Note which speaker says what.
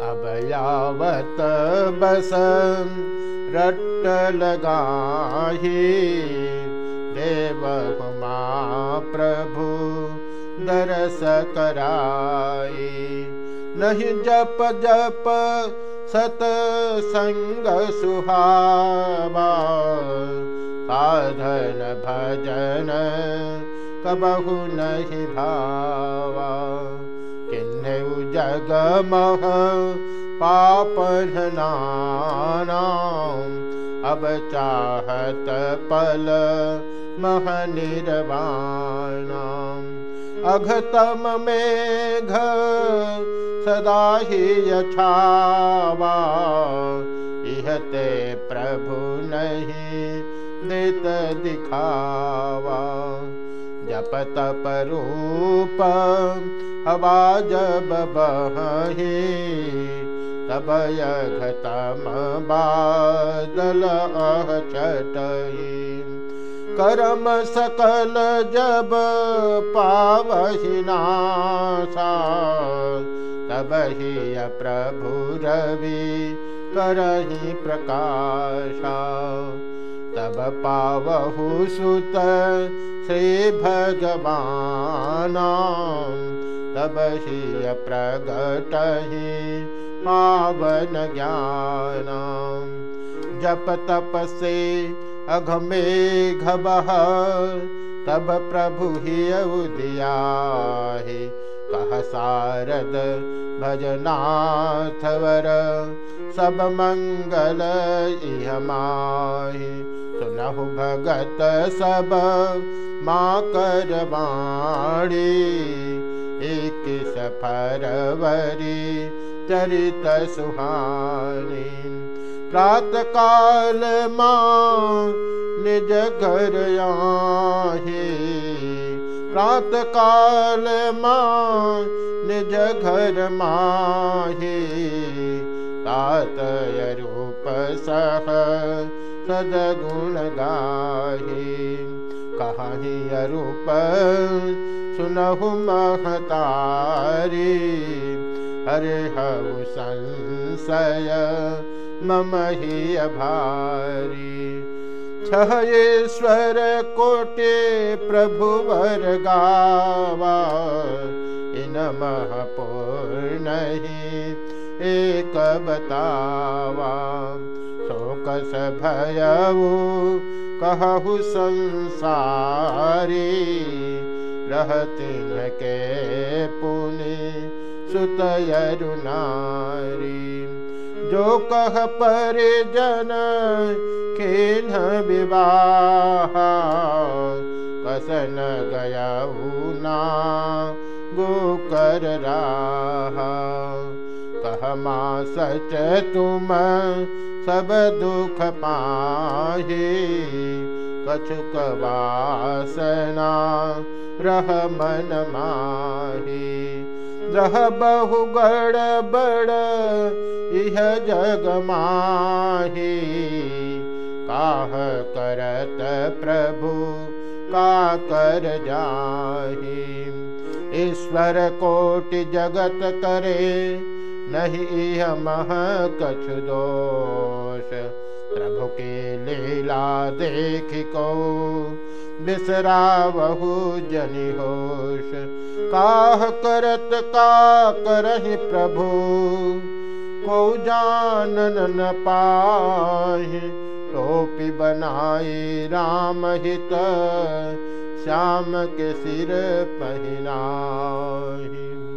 Speaker 1: अब यावत बस रट लगाही देव दरस कराई। नहीं जप जप सत संग सुहावा। साधन भजन कबहु नहीं भावा जग मह पापन अब चाहत पल मह निर्वाणाम् अघतम मेघ सदा ही यछावा इहते प्रभु नहीं नित दिखावा। जप तप रूप हवा जब बहे तब यघतम बादल अह चटही करम सकल जब पावहिना तब ही प्रभु रवि करही प्रकाशा। तब पावहु सुत श्री भगवान। तब ही प्रगटहि पावन ज्ञान। जप तप से अघमे घबह तब प्रभु ही उदिया कह सारद भजनाथवर सब मंगल इह माहि। सुनहु भगत सब माँ करवाणी एक सफरवरी चरित सुहानी। प्रात काल माँ निज घर आही। प्रात काल माँ निज घर माही। तातय रूप सह सदगुण गाही कहीं अरूप सुनहु महतारी। हरे हु संशय मम ही अभारी छहेश्वर कोटे प्रभु वर गावा। इन महपूर्ण एक बतावा शोकस भयऊ कहु संसारी रहतिन के पुनि सुतयरुनारी जो कह परिजन खेन विवाह, कसन गया ना गोकर रहा। कह मा सच तुम सब दुख पाहे कछुक वासना रह मन माहे। रह बहु गड़ बड़, इह जग माहे। काह करत प्रभु, का कर जाही। ईश्वर कोटि जगत करे नहीं मह कछु दोष। प्रभु के लीला देख को बिसरा बहु जनि होश। काह करत का करहि प्रभु, को जानन न पाहि। टोपी बनाई राम हित, श्याम के सिर पहनाही।